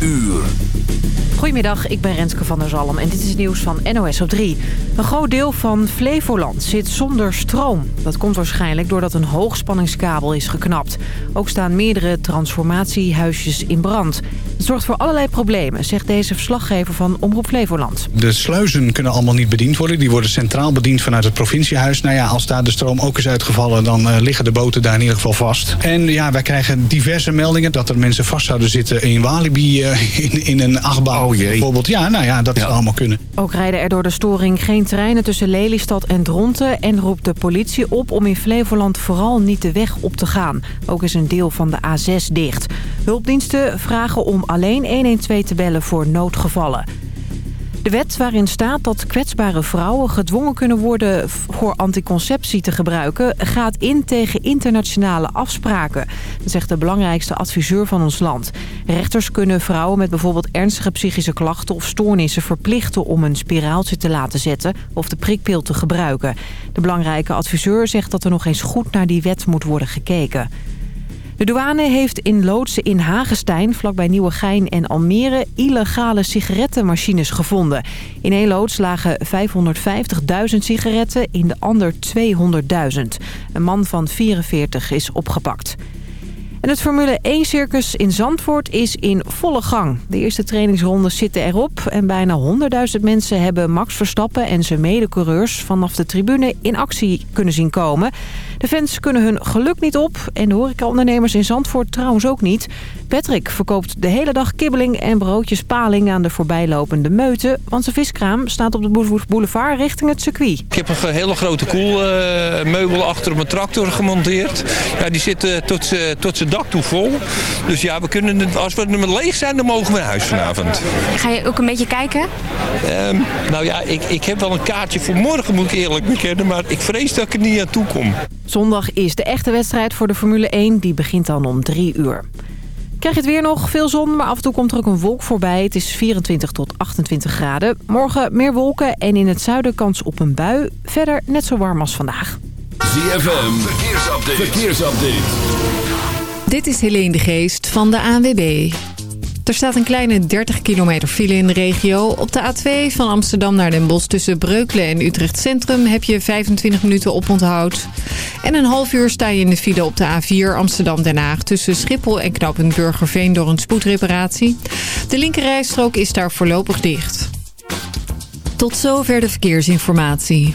uur. Goedemiddag, ik ben Renske van der Zalm en dit is het nieuws van NOS op 3. Een groot deel van Flevoland zit zonder stroom. Dat komt waarschijnlijk doordat een hoogspanningskabel is geknapt. Ook staan meerdere transformatiehuisjes in brand. Het zorgt voor allerlei problemen, zegt deze verslaggever van Omroep Flevoland. De sluizen kunnen allemaal niet bediend worden. Die worden centraal bediend vanuit het provinciehuis. Nou ja, als daar de stroom ook is uitgevallen... dan uh, liggen de boten daar in ieder geval vast. En ja, wij krijgen diverse meldingen... dat er mensen vast zouden zitten in Walibi uh, in, in een achtbaan. Oh jee. Bijvoorbeeld, ja, nou ja, dat ja. zou allemaal kunnen. Ook rijden er door de storing geen treinen tussen Lelystad en Dronten... en roept de politie op om in Flevoland vooral niet de weg op te gaan. Ook is een deel van de A6 dicht. Hulpdiensten vragen om alleen 112 te bellen voor noodgevallen. De wet waarin staat dat kwetsbare vrouwen gedwongen kunnen worden voor anticonceptie te gebruiken... gaat in tegen internationale afspraken. Zegt de belangrijkste adviseur van ons land. Rechters kunnen vrouwen met bijvoorbeeld ernstige psychische klachten of stoornissen verplichten... om een spiraaltje te laten zetten of de prikpil te gebruiken. De belangrijke adviseur zegt dat er nog eens goed naar die wet moet worden gekeken. De douane heeft in loodsen in Hagestein, vlakbij Nieuwegein en Almere... illegale sigarettenmachines gevonden. In één loods lagen 550.000 sigaretten, in de ander 200.000. Een man van 44 is opgepakt. En het Formule 1-circus in Zandvoort is in volle gang. De eerste trainingsrondes zitten erop en bijna 100.000 mensen hebben Max Verstappen en zijn medecoureurs vanaf de tribune in actie kunnen zien komen. De fans kunnen hun geluk niet op en de horecaondernemers in Zandvoort trouwens ook niet. Patrick verkoopt de hele dag kibbeling en broodjes paling aan de voorbijlopende meuten, want zijn viskraam staat op de boulevard richting het circuit. Ik heb een hele grote koelmeubel uh, achter op mijn tractor gemonteerd. Ja, die zit uh, tot, tot zijn dak toe vol. Dus ja, we kunnen, als we er leeg zijn, dan mogen we naar huis vanavond. Ga je ook een beetje kijken? Um, nou ja, ik, ik heb wel een kaartje voor morgen, moet ik eerlijk bekennen. Maar ik vrees dat ik er niet aan toe kom. Zondag is de echte wedstrijd voor de Formule 1. Die begint dan om 3 uur. Krijg je het weer nog? Veel zon, maar af en toe komt er ook een wolk voorbij. Het is 24 tot 28 graden. Morgen meer wolken en in het zuiden kans op een bui. Verder net zo warm als vandaag. ZFM, verkeersupdate. verkeersupdate. Dit is Helene de Geest van de ANWB. Er staat een kleine 30 kilometer file in de regio. Op de A2 van Amsterdam naar Den Bosch tussen Breukelen en Utrecht Centrum heb je 25 minuten oponthoud. En een half uur sta je in de file op de A4 Amsterdam-Den Haag tussen Schiphol en Knoopend Burgerveen door een spoedreparatie. De linkerrijstrook is daar voorlopig dicht. Tot zover de verkeersinformatie.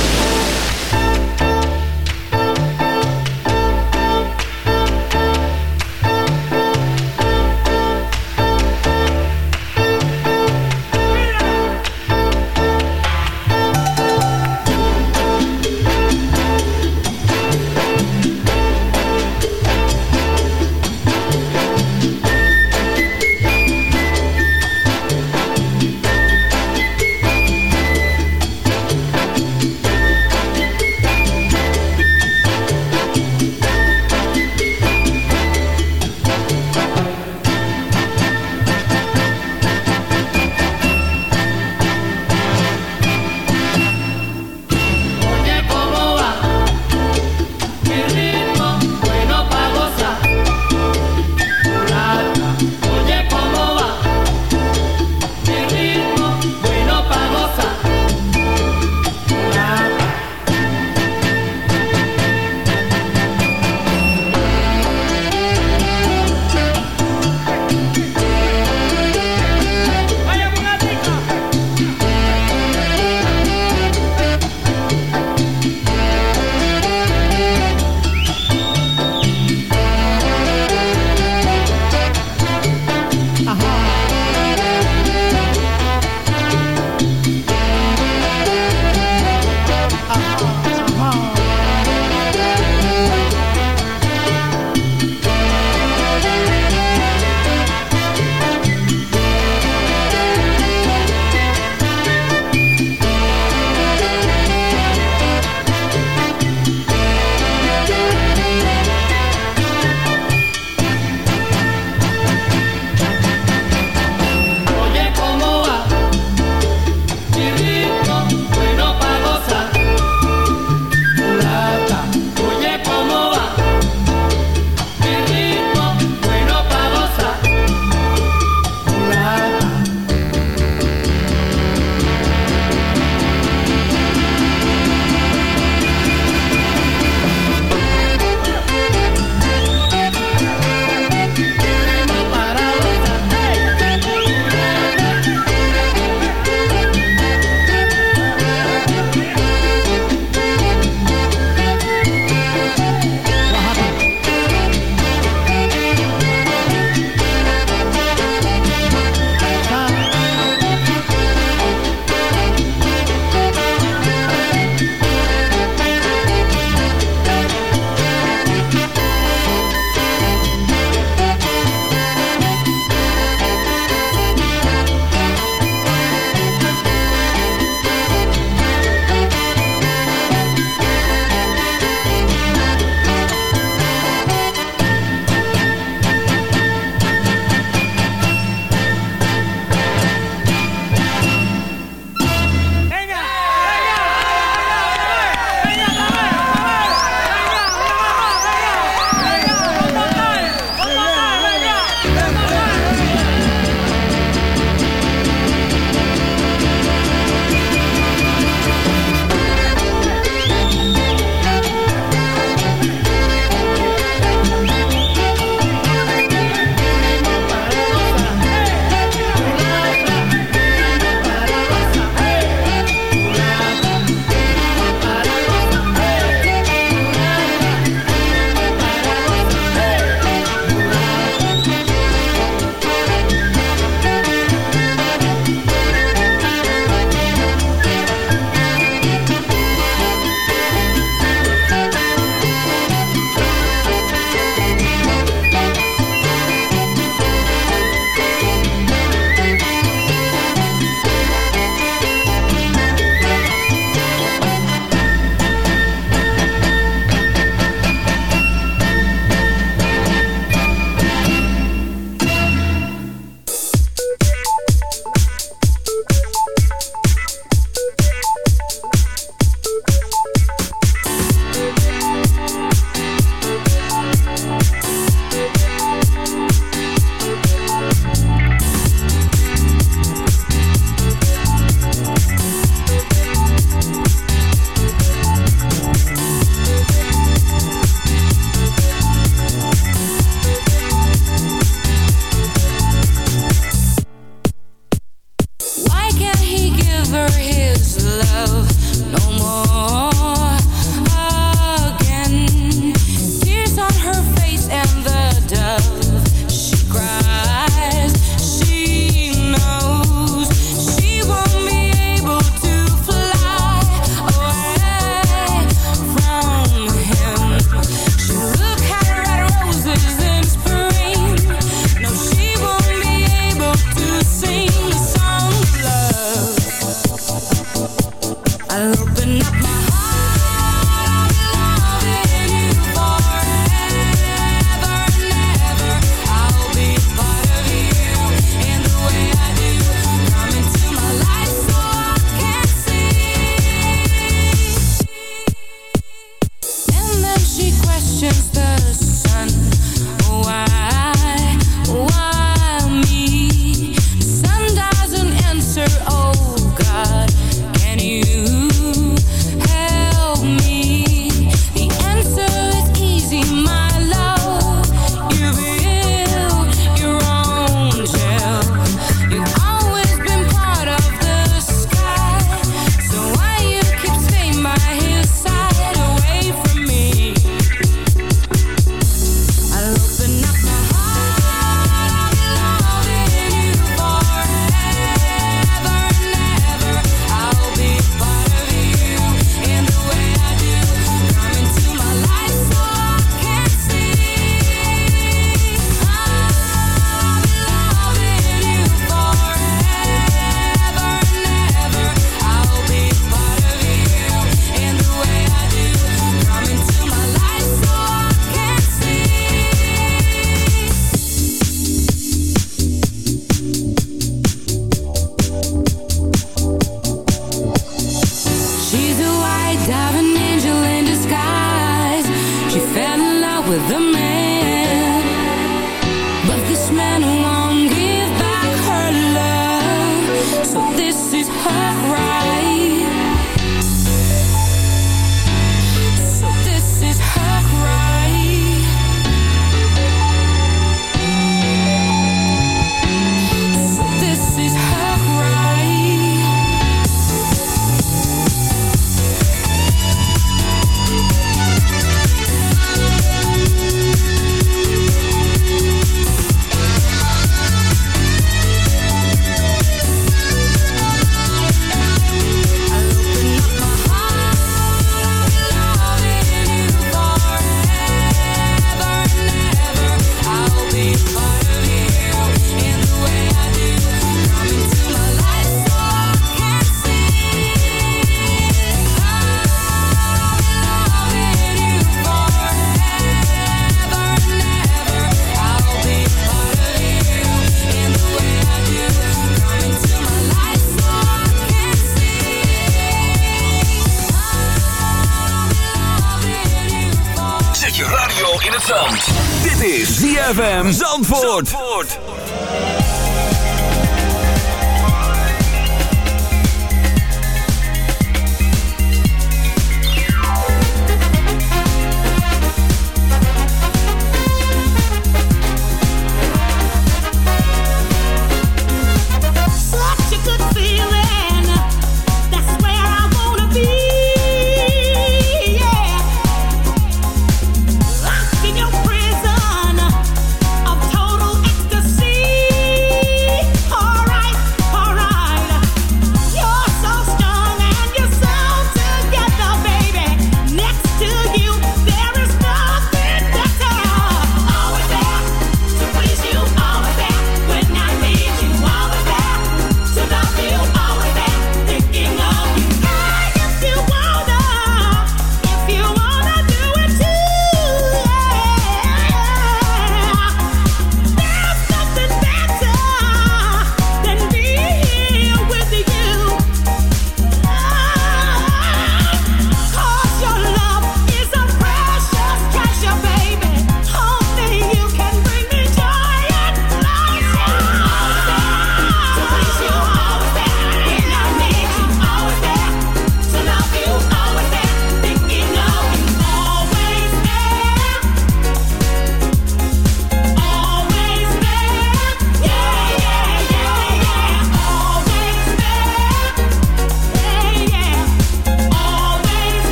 Zandvoort. Zandvoort.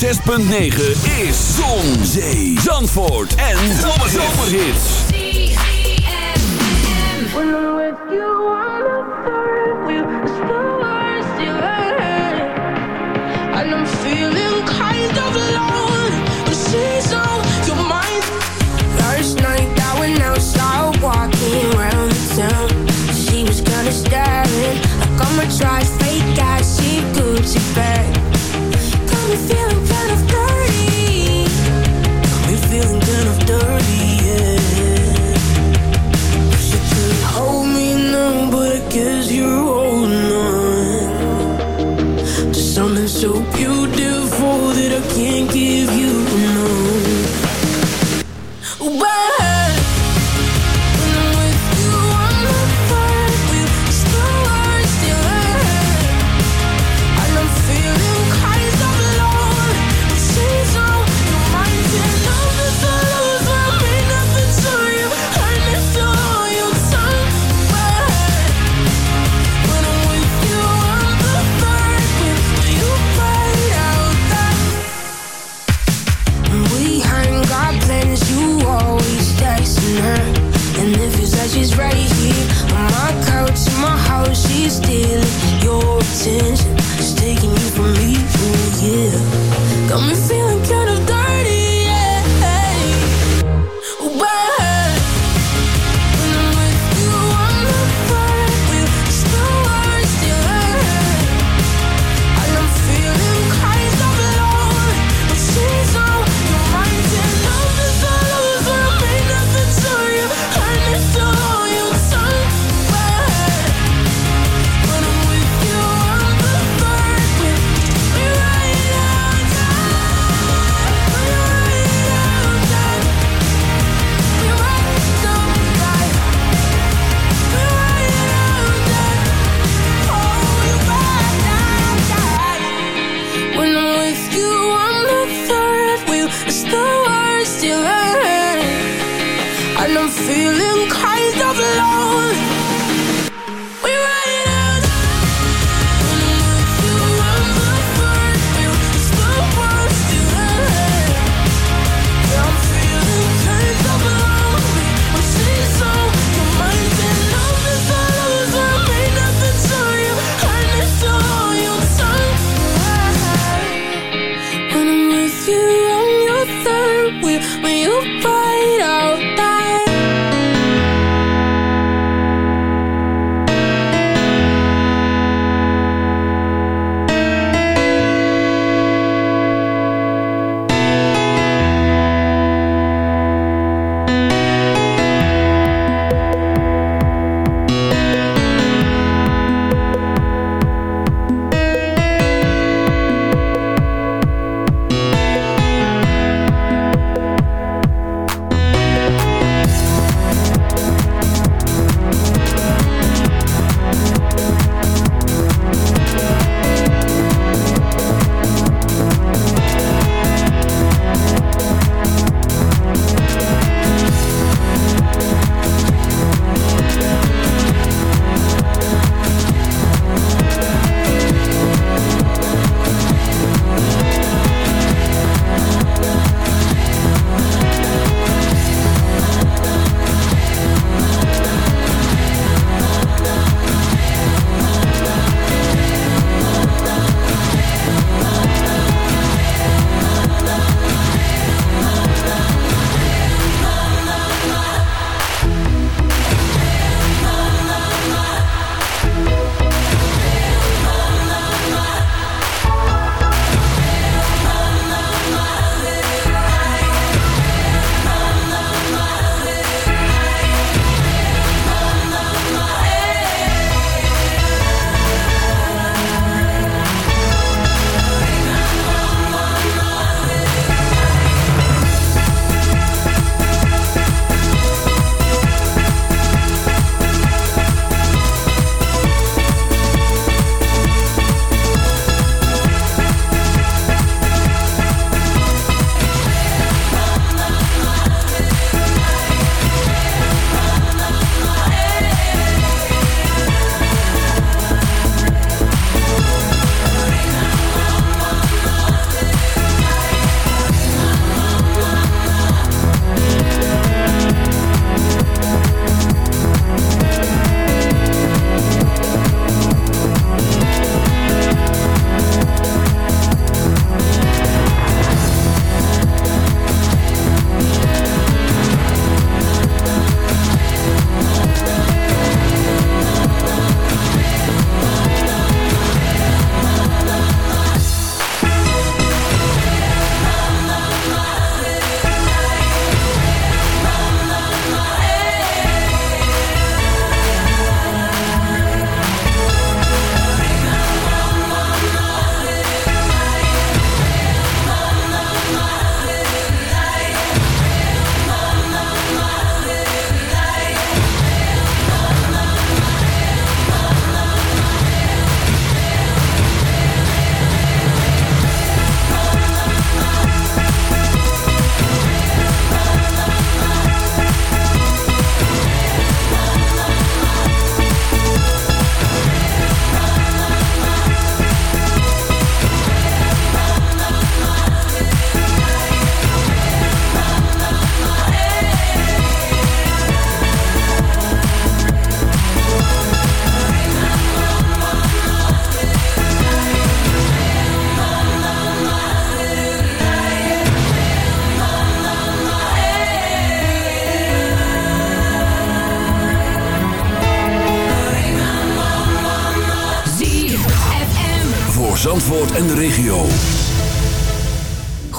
106.9 is Zon, Zee, Zandvoort en Zomerhits. When with you on the third wheel, it's the you And I'm feeling kind of alone, but she's on your mind. First night I now outside walking around the town. She was kinda staring, like I'ma try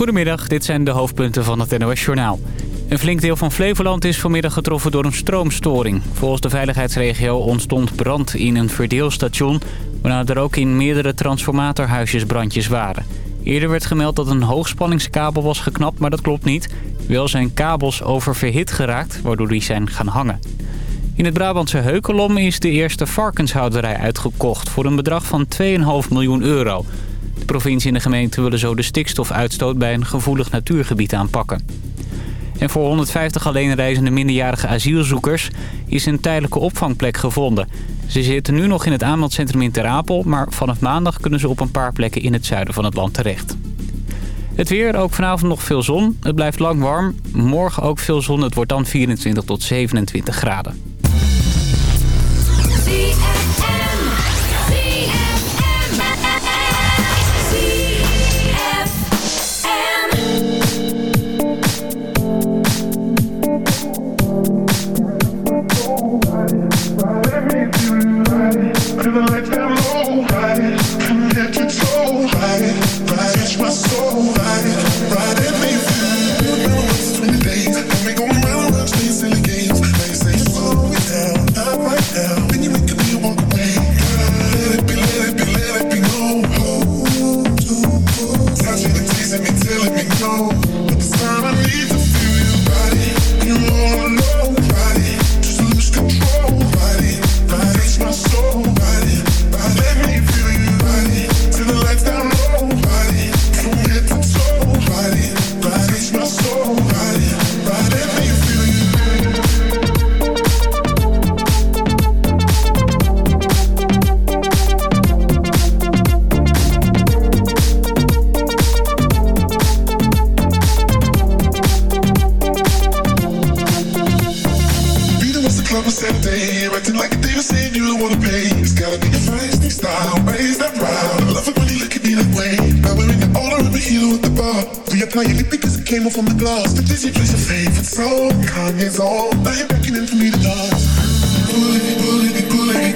Goedemiddag, dit zijn de hoofdpunten van het NOS-journaal. Een flink deel van Flevoland is vanmiddag getroffen door een stroomstoring. Volgens de veiligheidsregio ontstond brand in een verdeelstation... waarna er ook in meerdere transformatorhuisjes brandjes waren. Eerder werd gemeld dat een hoogspanningskabel was geknapt, maar dat klopt niet. Wel zijn kabels oververhit geraakt, waardoor die zijn gaan hangen. In het Brabantse Heukelom is de eerste varkenshouderij uitgekocht... voor een bedrag van 2,5 miljoen euro provincie en de gemeente willen zo de stikstofuitstoot bij een gevoelig natuurgebied aanpakken. En voor 150 alleenreizende minderjarige asielzoekers is een tijdelijke opvangplek gevonden. Ze zitten nu nog in het aanmeldcentrum in Ter Apel, maar vanaf maandag kunnen ze op een paar plekken in het zuiden van het land terecht. Het weer, ook vanavond nog veel zon. Het blijft lang warm. Morgen ook veel zon. Het wordt dan 24 tot 27 graden.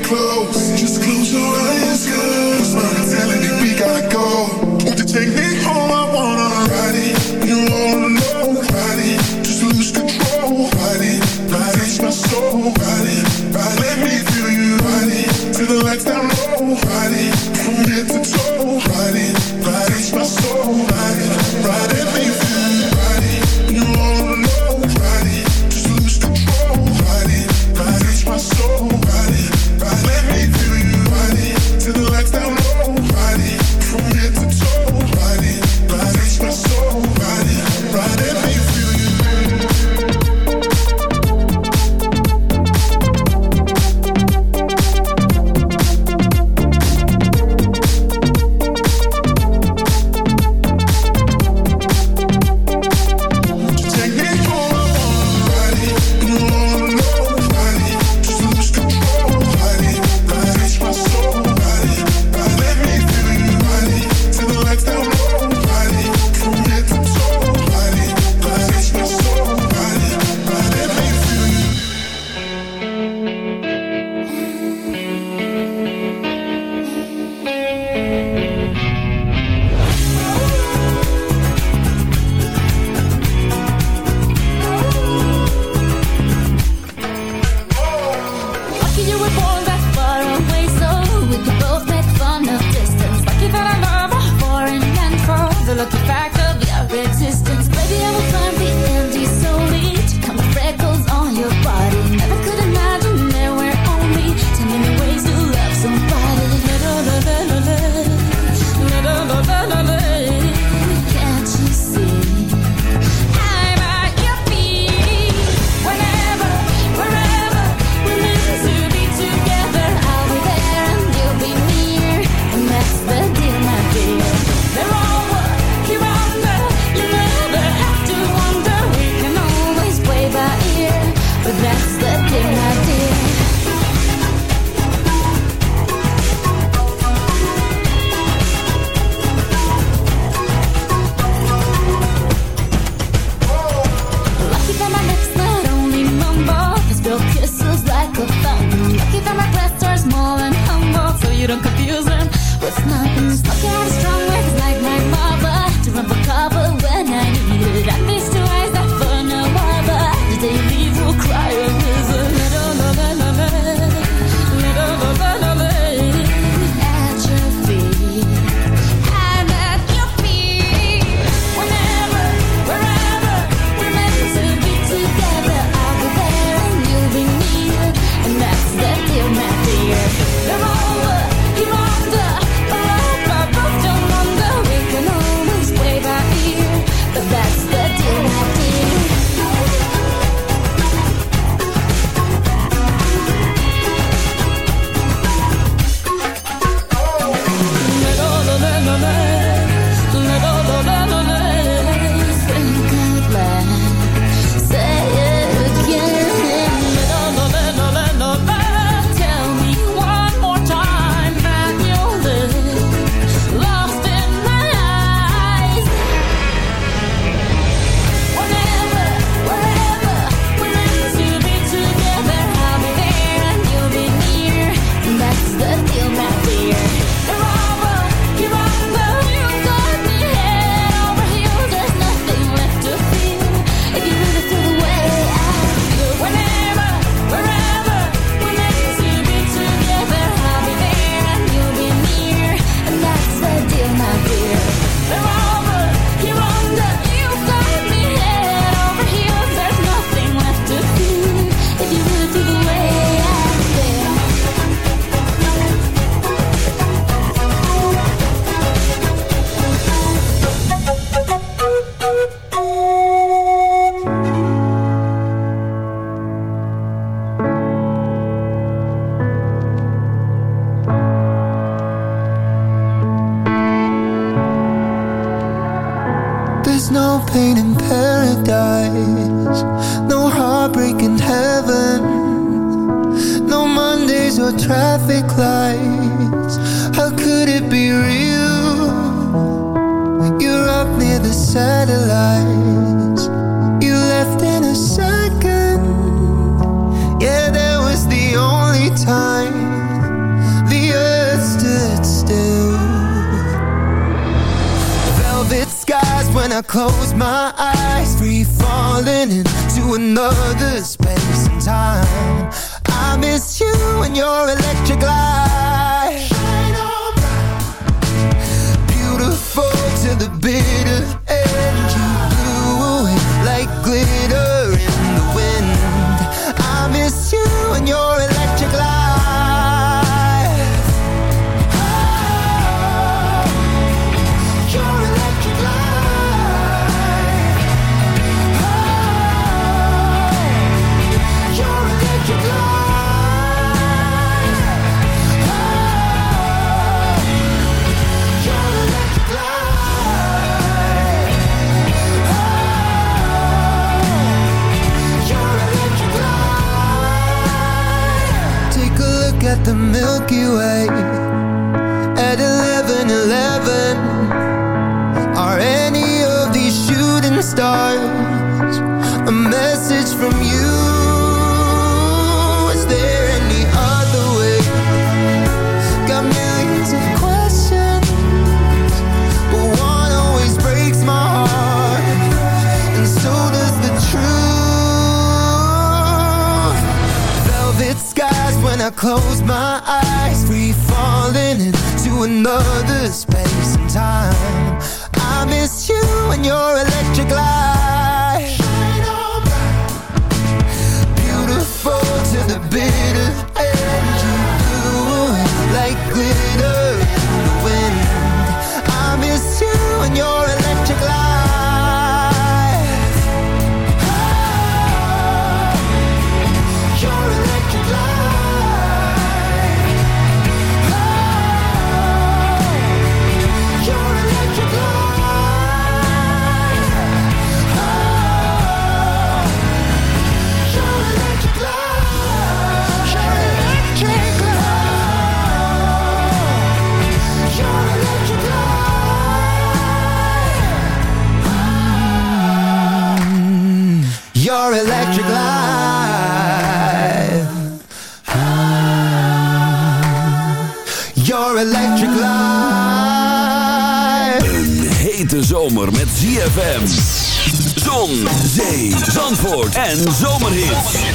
clue. electric light. Een hete zomer met ZFM. Zon, zee, zandvoort en zomerhit.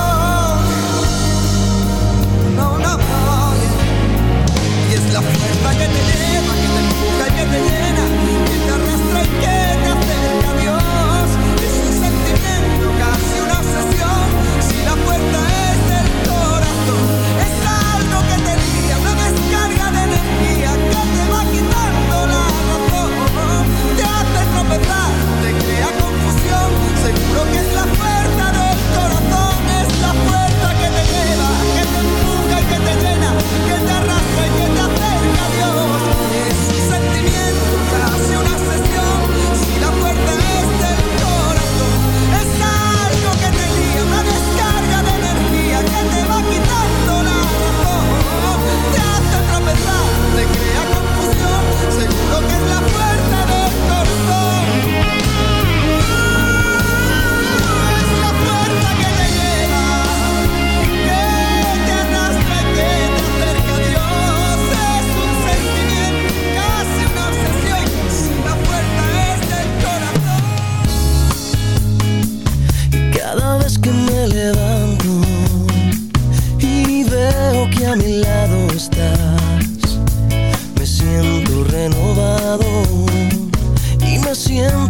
fuerza que te lleva, que te empuja y que te llena, que te arrastra y que